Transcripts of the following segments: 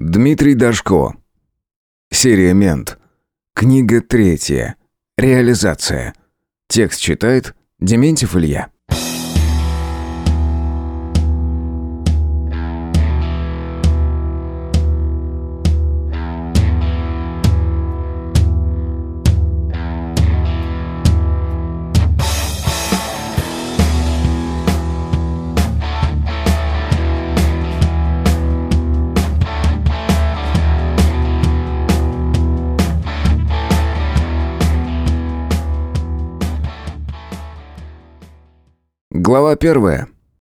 Дмитрий Дашко. Серия «Мент». Книга третья. Реализация. Текст читает Дементьев Илья. Глава первая.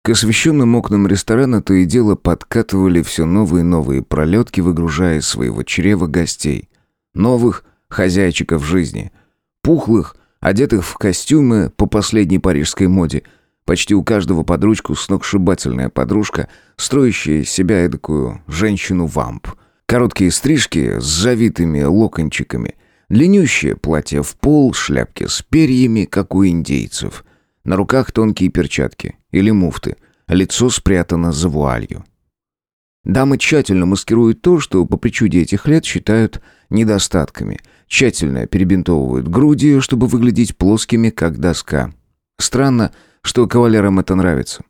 К освещенным окнам ресторана то и дело подкатывали все новые и новые пролетки, выгружая из своего чрева гостей. Новых хозяйчиков жизни. Пухлых, одетых в костюмы по последней парижской моде. Почти у каждого под ручку сногсшибательная подружка, строящая себя эдакую женщину-вамп. Короткие стрижки с завитыми локончиками. Длиннющее платье в пол, шляпки с перьями, как у индейцев – на руках тонкие перчатки или муфты, лицо спрятано за вуалью. Дамы тщательно маскируют то, что по причуде этих лет считают недостатками. Тщательно перебинтовывают груди, чтобы выглядеть плоскими, как доска. Странно, что кавалерам это нравится.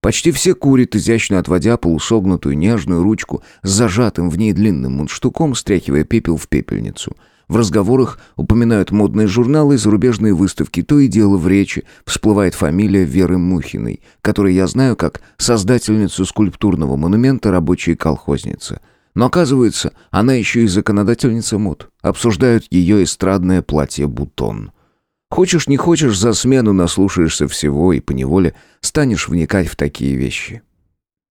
Почти все курят, изящно отводя полусогнутую нежную ручку с зажатым в ней длинным мундштуком, стряхивая пепел в пепельницу – в разговорах упоминают модные журналы и зарубежные выставки. То и дело в речи всплывает фамилия Веры Мухиной, которую я знаю как создательницу скульптурного монумента «Рабочая колхозница». Но оказывается, она еще и законодательница мод. Обсуждают ее эстрадное платье-бутон. Хочешь не хочешь, за смену наслушаешься всего и поневоле станешь вникать в такие вещи.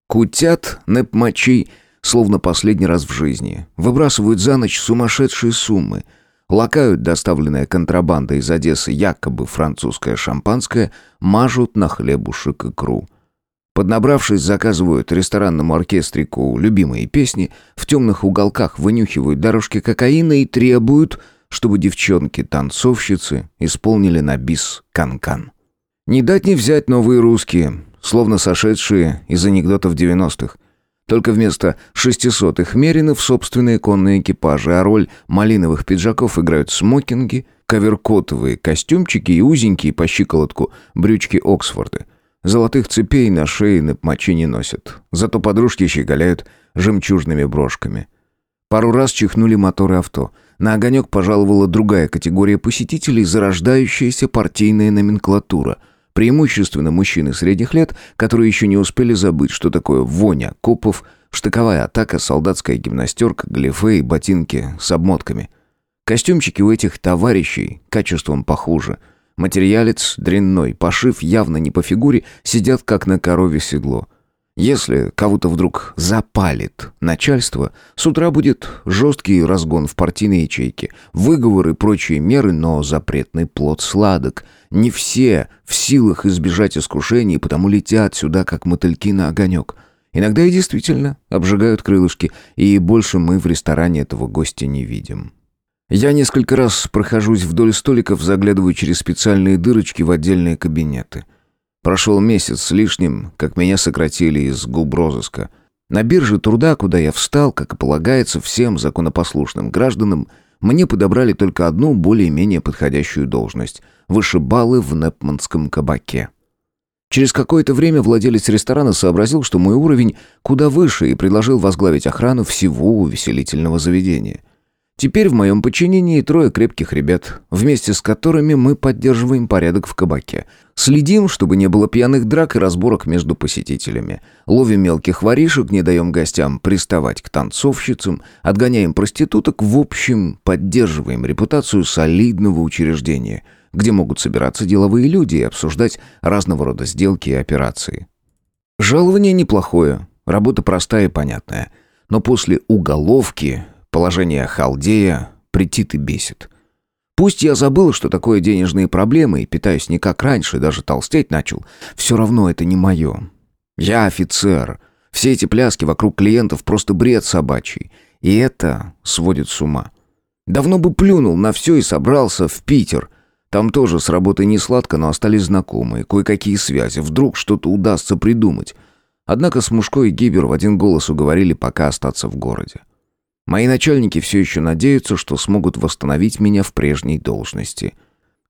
Кутят непмачи словно последний раз в жизни. Выбрасывают за ночь сумасшедшие суммы. Лакают доставленное контрабандой из Одессы якобы французское шампанское, мажут на хлебушек икру. Поднабравшись, заказывают ресторанному оркестрику любимые песни, в темных уголках вынюхивают дорожки кокаина и требуют, чтобы девчонки-танцовщицы исполнили на бис канкан. -кан. Не дать не взять новые русские, словно сошедшие из анекдотов девяностых – только вместо шестисотых меринов собственные конные экипажи, а роль малиновых пиджаков играют смокинги, коверкотовые костюмчики и узенькие по щиколотку брючки Оксфорды. Золотых цепей на шее на мочи не носят. Зато подружки щеголяют жемчужными брошками. Пару раз чихнули моторы авто. На огонек пожаловала другая категория посетителей, зарождающаяся партийная номенклатура – Преимущественно мужчины средних лет, которые еще не успели забыть, что такое воня копов, штыковая атака, солдатская гимнастерка, галифе и ботинки с обмотками. Костюмчики у этих товарищей качеством похуже. Материалец дрянной, пошив явно не по фигуре, сидят как на корове седло. Если кого-то вдруг запалит начальство, с утра будет жесткий разгон в партийной ячейке, выговоры и прочие меры, но запретный плод сладок. Не все в силах избежать искушений, потому летят сюда, как мотыльки на огонек. Иногда и действительно обжигают крылышки, и больше мы в ресторане этого гостя не видим. Я несколько раз прохожусь вдоль столиков, заглядываю через специальные дырочки в отдельные кабинеты – Прошел месяц с лишним, как меня сократили из губ розыска. На бирже труда, куда я встал, как и полагается всем законопослушным гражданам, мне подобрали только одну более-менее подходящую должность – вышибалы в Непманском кабаке. Через какое-то время владелец ресторана сообразил, что мой уровень куда выше и предложил возглавить охрану всего увеселительного заведения. Теперь в моем подчинении трое крепких ребят, вместе с которыми мы поддерживаем порядок в кабаке. Следим, чтобы не было пьяных драк и разборок между посетителями. Ловим мелких воришек, не даем гостям приставать к танцовщицам, отгоняем проституток, в общем, поддерживаем репутацию солидного учреждения, где могут собираться деловые люди и обсуждать разного рода сделки и операции. Жалование неплохое, работа простая и понятная. Но после уголовки Положение халдея претит и бесит. Пусть я забыл, что такое денежные проблемы, и питаюсь не как раньше, даже толстеть начал, все равно это не мое. Я офицер. Все эти пляски вокруг клиентов просто бред собачий. И это сводит с ума. Давно бы плюнул на все и собрался в Питер. Там тоже с работой не сладко, но остались знакомые, кое-какие связи. Вдруг что-то удастся придумать. Однако Смушко и Гибер в один голос уговорили пока остаться в городе. Мои начальники все еще надеются, что смогут восстановить меня в прежней должности.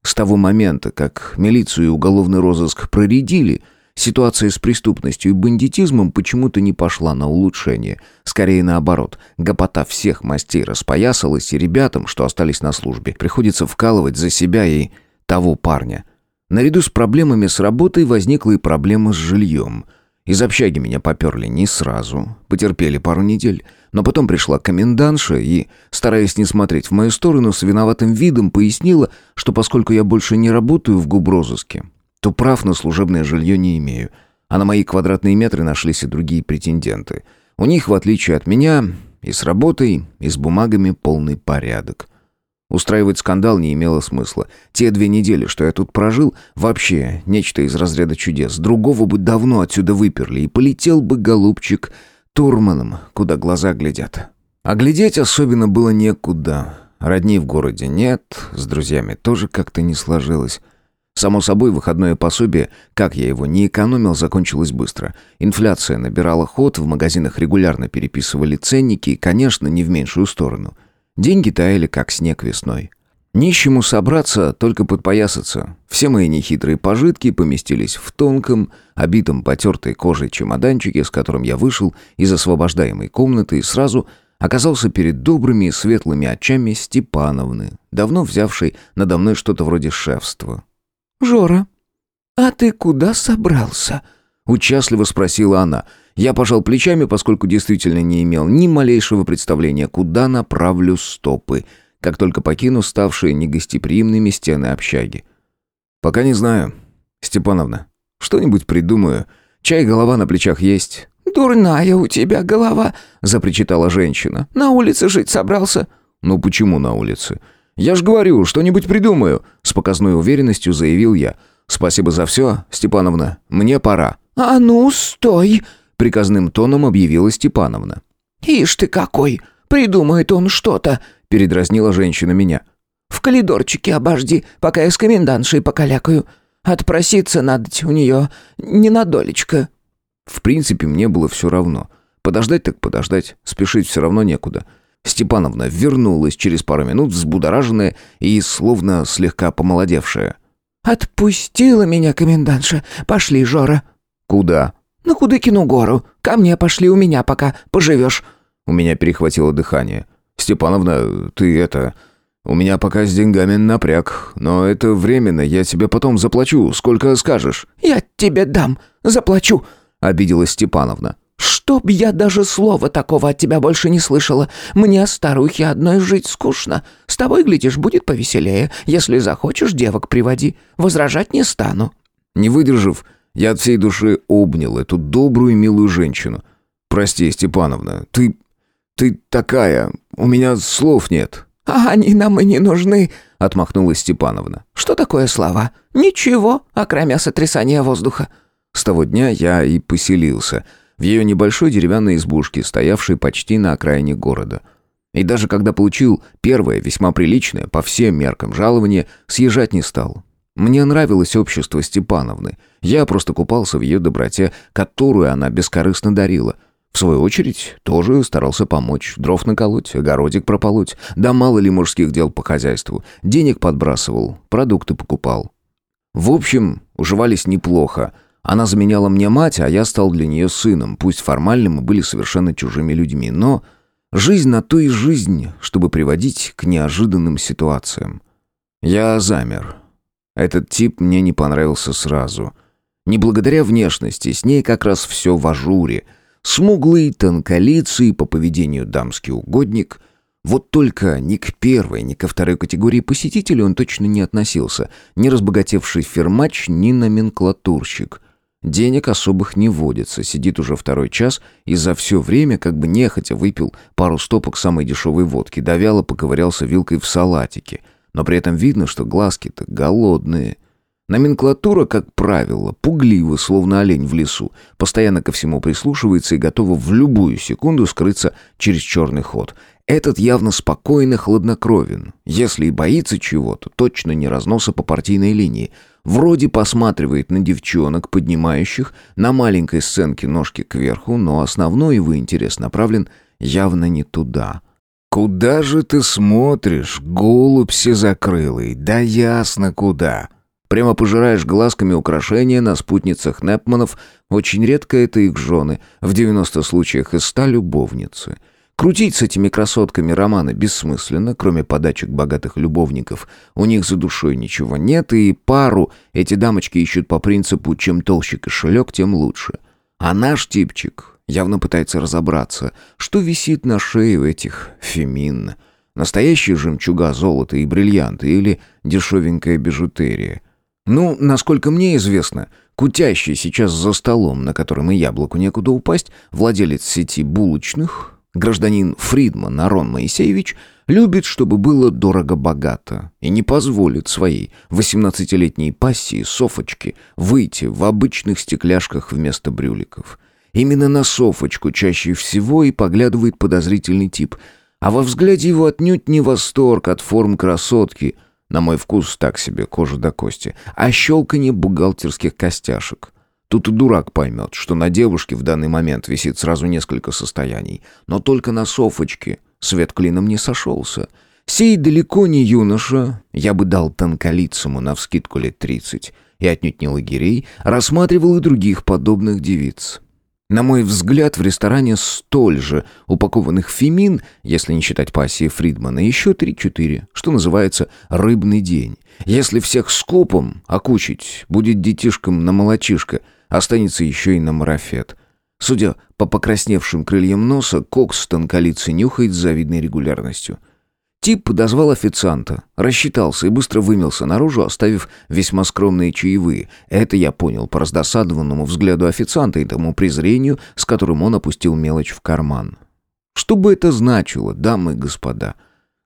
С того момента, как милицию и уголовный розыск проредили – Ситуация с преступностью и бандитизмом почему-то не пошла на улучшение. Скорее наоборот. Гопота всех мастей распоясалась, и ребятам, что остались на службе, приходится вкалывать за себя и того парня. Наряду с проблемами с работой возникла и проблема с жильем. Из общаги меня поперли не сразу. Потерпели пару недель. Но потом пришла комендантша и, стараясь не смотреть в мою сторону, с виноватым видом пояснила, что поскольку я больше не работаю в губрозыске, то прав на служебное жилье не имею. А на мои квадратные метры нашлись и другие претенденты. У них, в отличие от меня, и с работой, и с бумагами полный порядок. Устраивать скандал не имело смысла. Те две недели, что я тут прожил, вообще нечто из разряда чудес. Другого бы давно отсюда выперли, и полетел бы голубчик турманом, куда глаза глядят. А глядеть особенно было некуда. Родни в городе нет, с друзьями тоже как-то не сложилось. Само собой, выходное пособие, как я его не экономил, закончилось быстро. Инфляция набирала ход, в магазинах регулярно переписывали ценники и, конечно, не в меньшую сторону. Деньги таяли, как снег весной. Нищему собраться, только подпоясаться. Все мои нехитрые пожитки поместились в тонком, обитом потертой кожей чемоданчике, с которым я вышел из освобождаемой комнаты и сразу оказался перед добрыми и светлыми очами Степановны, давно взявшей надо мной что-то вроде шефства. «Жора, а ты куда собрался?» Участливо спросила она. Я пожал плечами, поскольку действительно не имел ни малейшего представления, куда направлю стопы, как только покину ставшие негостеприимными стены общаги. «Пока не знаю. Степановна, что-нибудь придумаю. Чай голова на плечах есть». «Дурная у тебя голова», — запричитала женщина. «На улице жить собрался?» «Ну почему на улице? «Я ж говорю, что-нибудь придумаю», — с показной уверенностью заявил я. «Спасибо за все, Степановна. Мне пора». «А ну, стой!» — приказным тоном объявила Степановна. «Ишь ты какой! Придумает он что-то!» — передразнила женщина меня. «В коридорчике обожди, пока я с комендантшей покалякаю. Отпроситься надо у нее не на долечко». В принципе, мне было все равно. Подождать так подождать, спешить все равно некуда. Степановна вернулась через пару минут взбудораженная и словно слегка помолодевшая. «Отпустила меня комендантша. Пошли, Жора». «Куда?» «На Кудыкину гору. Ко мне пошли у меня пока поживешь». У меня перехватило дыхание. «Степановна, ты это... У меня пока с деньгами напряг, но это временно, я тебе потом заплачу, сколько скажешь». «Я тебе дам, заплачу», — обиделась Степановна. «Чтоб я даже слова такого от тебя больше не слышала. Мне, старухе, одной жить скучно. С тобой, глядишь, будет повеселее. Если захочешь, девок приводи. Возражать не стану». Не выдержав, я от всей души обнял эту добрую и милую женщину. «Прости, Степановна, ты... ты такая... У меня слов нет». «А они нам и не нужны», — отмахнулась Степановна. «Что такое слова? Ничего, окромя сотрясания воздуха». С того дня я и поселился — в ее небольшой деревянной избушке, стоявшей почти на окраине города. И даже когда получил первое, весьма приличное, по всем меркам жалование, съезжать не стал. Мне нравилось общество Степановны. Я просто купался в ее доброте, которую она бескорыстно дарила. В свою очередь, тоже старался помочь. Дров наколоть, огородик прополоть. Да мало ли мужских дел по хозяйству. Денег подбрасывал, продукты покупал. В общем, уживались неплохо. Она заменяла мне мать, а я стал для нее сыном. Пусть формально мы были совершенно чужими людьми, но жизнь на то и жизнь, чтобы приводить к неожиданным ситуациям. Я замер. Этот тип мне не понравился сразу. Не благодаря внешности, с ней как раз все в ажуре. Смуглый, тонколицый, по поведению дамский угодник. Вот только ни к первой, ни ко второй категории посетителей он точно не относился. Ни разбогатевший фермач, ни номенклатурщик — Денег особых не водится, сидит уже второй час и за все время как бы нехотя выпил пару стопок самой дешевой водки, довяло поковырялся вилкой в салатике. Но при этом видно, что глазки-то голодные. Номенклатура, как правило, пуглива, словно олень в лесу, постоянно ко всему прислушивается и готова в любую секунду скрыться через черный ход. Этот явно спокойно хладнокровен. Если и боится чего-то, точно не разноса по партийной линии. Вроде посматривает на девчонок, поднимающих на маленькой сценке ножки кверху, но основной его интерес направлен явно не туда. «Куда же ты смотришь, голубь закрылый? Да ясно куда!» Прямо пожираешь глазками украшения на спутницах Непманов, очень редко это их жены, в 90 случаях из 100 любовницы. Крутить с этими красотками романы бессмысленно, кроме подачек богатых любовников. У них за душой ничего нет, и пару эти дамочки ищут по принципу «чем толще кошелек, тем лучше». А наш типчик явно пытается разобраться, что висит на шее у этих фемин. Настоящие жемчуга, золото и бриллианты или дешевенькая бижутерия – ну, насколько мне известно, кутящий сейчас за столом, на котором и яблоку некуда упасть, владелец сети булочных, гражданин Фридман Арон Моисеевич, любит, чтобы было дорого-богато, и не позволит своей 18-летней пассии Софочке выйти в обычных стекляшках вместо брюликов. Именно на Софочку чаще всего и поглядывает подозрительный тип, а во взгляде его отнюдь не восторг от форм красотки – на мой вкус так себе, кожа до кости. А щелканье бухгалтерских костяшек. Тут и дурак поймет, что на девушке в данный момент висит сразу несколько состояний. Но только на Софочке свет клином не сошелся. Сей далеко не юноша, я бы дал тонколицему навскидку лет тридцать, и отнюдь не лагерей, рассматривал и других подобных девиц. На мой взгляд, в ресторане столь же упакованных фемин, если не считать пассии Фридмана, еще три-четыре, что называется «рыбный день». Если всех скопом окучить, будет детишкам на молочишко, останется еще и на марафет. Судя по покрасневшим крыльям носа, Кокс тонколицы нюхает с завидной регулярностью. Тип подозвал официанта, рассчитался и быстро вымелся наружу, оставив весьма скромные чаевые. Это я понял по раздосадованному взгляду официанта и тому презрению, с которым он опустил мелочь в карман. Что бы это значило, дамы и господа?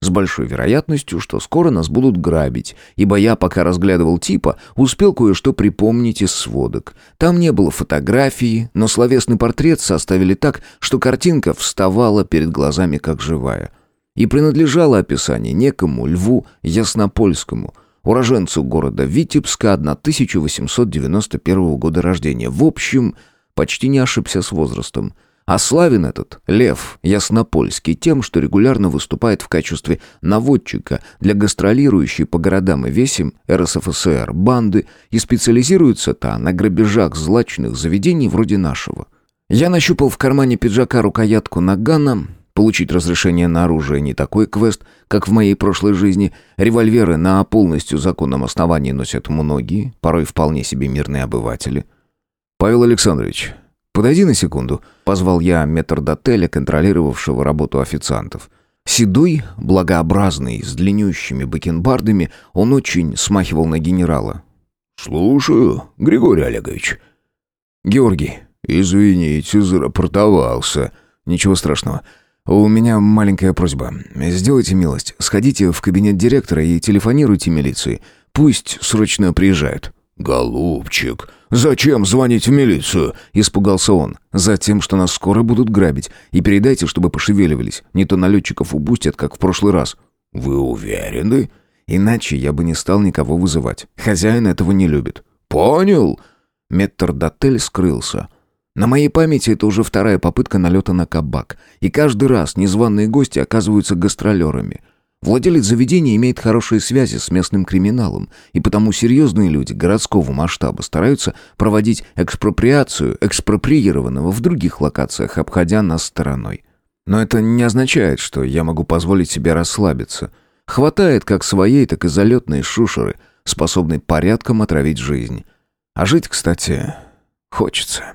С большой вероятностью, что скоро нас будут грабить, ибо я, пока разглядывал типа, успел кое-что припомнить из сводок. Там не было фотографии, но словесный портрет составили так, что картинка вставала перед глазами как живая — и принадлежало описание некому Льву Яснопольскому, уроженцу города Витебска 1891 года рождения. В общем, почти не ошибся с возрастом. А славен этот Лев Яснопольский тем, что регулярно выступает в качестве наводчика для гастролирующей по городам и весим РСФСР банды и специализируется та на грабежах злачных заведений вроде нашего. Я нащупал в кармане пиджака рукоятку нагана, Получить разрешение на оружие не такой квест, как в моей прошлой жизни. Револьверы на полностью законном основании носят многие, порой вполне себе мирные обыватели. «Павел Александрович, подойди на секунду», — позвал я метрдотеля, контролировавшего работу официантов. Седой, благообразный, с длиннющими бакенбардами, он очень смахивал на генерала. «Слушаю, Григорий Олегович». «Георгий». «Извините, зарапортовался». «Ничего страшного». «У меня маленькая просьба. Сделайте милость. Сходите в кабинет директора и телефонируйте милиции. Пусть срочно приезжают». «Голубчик, зачем звонить в милицию?» – испугался он. «Затем, что нас скоро будут грабить. И передайте, чтобы пошевеливались. Не то налетчиков упустят, как в прошлый раз». «Вы уверены?» «Иначе я бы не стал никого вызывать. Хозяин этого не любит». «Понял». Метрдотель скрылся. На моей памяти это уже вторая попытка налета на кабак, и каждый раз незваные гости оказываются гастролерами. Владелец заведения имеет хорошие связи с местным криминалом, и потому серьезные люди городского масштаба стараются проводить экспроприацию экспроприированного в других локациях, обходя нас стороной. Но это не означает, что я могу позволить себе расслабиться. Хватает как своей, так и залетной шушеры, способной порядком отравить жизнь. А жить, кстати, хочется.